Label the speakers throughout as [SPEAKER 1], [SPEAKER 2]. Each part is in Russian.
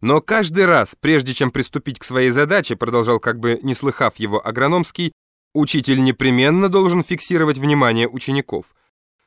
[SPEAKER 1] Но каждый раз, прежде чем приступить к своей задаче, продолжал как бы не слыхав его агрономский, учитель непременно должен фиксировать внимание учеников.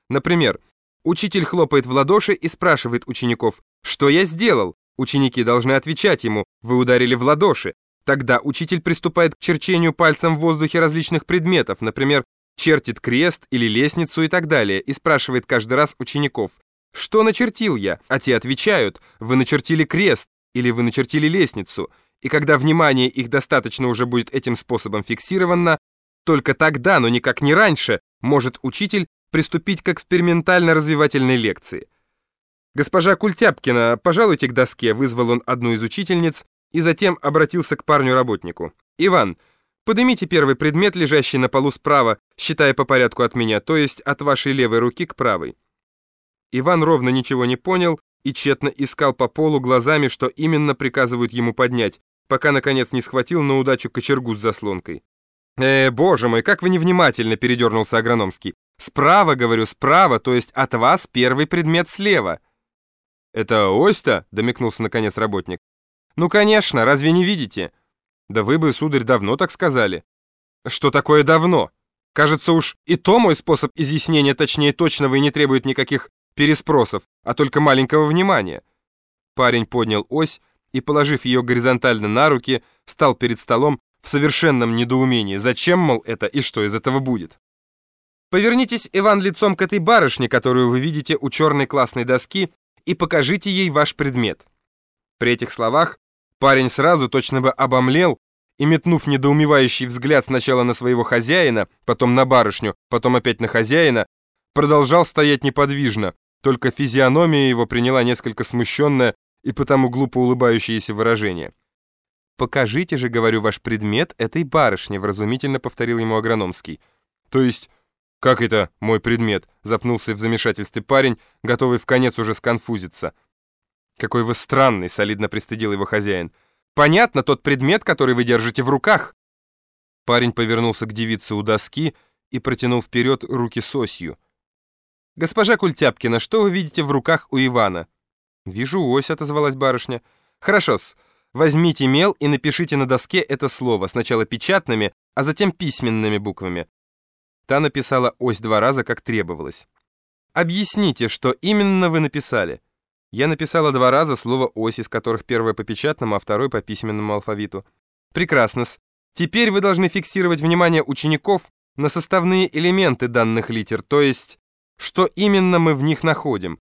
[SPEAKER 1] Например, учитель хлопает в ладоши и спрашивает учеников «Что я сделал?». Ученики должны отвечать ему «Вы ударили в ладоши». Тогда учитель приступает к черчению пальцем в воздухе различных предметов, например, чертит крест или лестницу и так далее, и спрашивает каждый раз учеников «Что начертил я?», а те отвечают «Вы начертили крест» или «Вы начертили лестницу», и когда внимание их достаточно уже будет этим способом фиксировано, только тогда, но никак не раньше, может учитель приступить к экспериментально-развивательной лекции. «Госпожа Культяпкина, пожалуйте к доске», вызвал он одну из учительниц и затем обратился к парню-работнику. «Иван, поднимите первый предмет, лежащий на полу справа, считая по порядку от меня, то есть от вашей левой руки к правой». Иван ровно ничего не понял и тщетно искал по полу глазами, что именно приказывают ему поднять, пока, наконец, не схватил на удачу кочергу с заслонкой. «Э, боже мой, как вы невнимательно!» — передернулся Агрономский. «Справа, говорю, справа, то есть от вас первый предмет слева». «Это ось-то?» — домикнулся наконец работник. «Ну, конечно, разве не видите?» «Да вы бы, сударь, давно так сказали». «Что такое давно? Кажется уж и то мой способ изъяснения точнее точного и не требует никаких переспросов, а только маленького внимания». Парень поднял ось и, положив ее горизонтально на руки, стал перед столом в совершенном недоумении. Зачем, мол, это и что из этого будет? Повернитесь, Иван, лицом к этой барышне, которую вы видите у черной классной доски, и покажите ей ваш предмет. При этих словах парень сразу точно бы обомлел и, метнув недоумевающий взгляд сначала на своего хозяина, потом на барышню, потом опять на хозяина, продолжал стоять неподвижно, только физиономия его приняла несколько смущенное и потому глупо улыбающееся выражение. «Покажите же, говорю, ваш предмет этой барышне», вразумительно повторил ему Агрономский. «То есть, как это мой предмет?» запнулся в замешательстве парень, готовый в конец уже сконфузиться. «Какой вы странный», — солидно пристыдил его хозяин. «Понятно, тот предмет, который вы держите в руках». Парень повернулся к девице у доски и протянул вперед руки с осью. «Госпожа Культяпкина, что вы видите в руках у Ивана?» «Вижу ось», — отозвалась барышня. «Хорошо-с. Возьмите мел и напишите на доске это слово, сначала печатными, а затем письменными буквами. Та написала ось два раза, как требовалось. Объясните, что именно вы написали. Я написала два раза слово «ось», из которых первое по печатному, а второе по письменному алфавиту. Прекрасно. -с. Теперь вы должны фиксировать внимание учеников на составные элементы данных литер, то есть, что именно мы в них находим.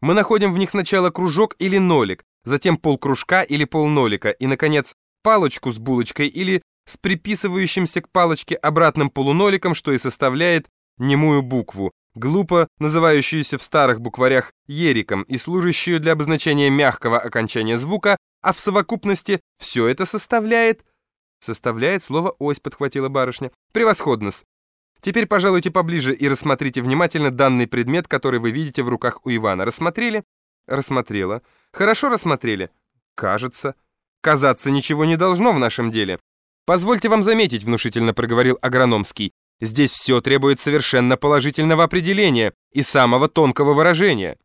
[SPEAKER 1] Мы находим в них сначала кружок или нолик, затем полкружка или полнолика и, наконец, палочку с булочкой или с приписывающимся к палочке обратным полуноликом, что и составляет немую букву, глупо называющуюся в старых букварях ериком и служащую для обозначения мягкого окончания звука, а в совокупности все это составляет... Составляет слово «ось», подхватила барышня. Превосходно-с. Теперь пожалуйте поближе и рассмотрите внимательно данный предмет, который вы видите в руках у Ивана. Рассмотрели? Рассмотрела. Хорошо рассмотрели? Кажется. Казаться ничего не должно в нашем деле. Позвольте вам заметить, внушительно проговорил Агрономский, здесь все требует совершенно положительного определения и самого тонкого выражения.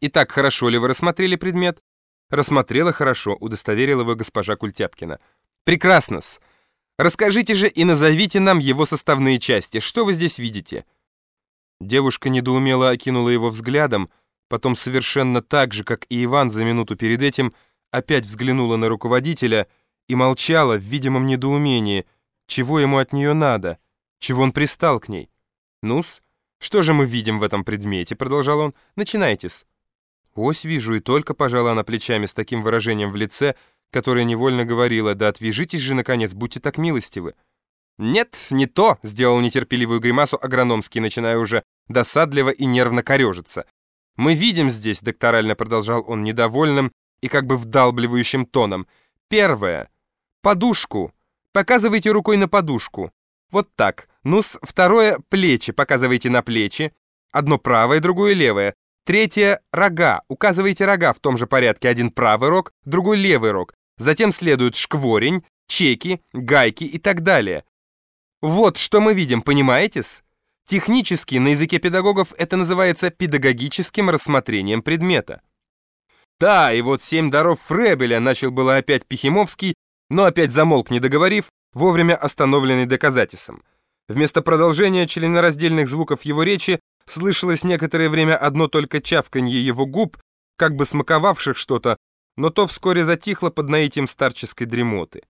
[SPEAKER 1] Итак, хорошо ли вы рассмотрели предмет? Рассмотрела хорошо, удостоверила его госпожа Культяпкина. Прекрасно-с. Расскажите же и назовите нам его составные части. Что вы здесь видите? Девушка недоумело окинула его взглядом, потом совершенно так же, как и Иван за минуту перед этим, опять взглянула на руководителя и молчала в видимом недоумении, чего ему от нее надо, чего он пристал к ней. «Ну-с, что же мы видим в этом предмете?» — продолжал он. «Начинайте-с». «Ось вижу, и только пожала она плечами с таким выражением в лице, которое невольно говорила, «Да отвяжитесь же, наконец, будьте так милостивы». «Нет, не то!» — сделал нетерпеливую гримасу агрономский, начиная уже досадливо и нервно корежиться. Мы видим здесь, докторально продолжал он недовольным и как бы вдалбливающим тоном. Первое. Подушку. Показывайте рукой на подушку. Вот так. ну с второе плечи. Показывайте на плечи. Одно правое, другое левое. Третье рога. Указывайте рога в том же порядке. Один правый рог, другой левый рог. Затем следует шкворень, чеки, гайки и так далее. Вот что мы видим, понимаете-с? Технически, на языке педагогов, это называется педагогическим рассмотрением предмета. Да, и вот семь даров Фребеля начал было опять Пихимовский, но опять замолк, не договорив, вовремя остановленный доказательством. Вместо продолжения членораздельных звуков его речи слышалось некоторое время одно только чавканье его губ, как бы смаковавших что-то, но то вскоре затихло под наитием старческой дремоты.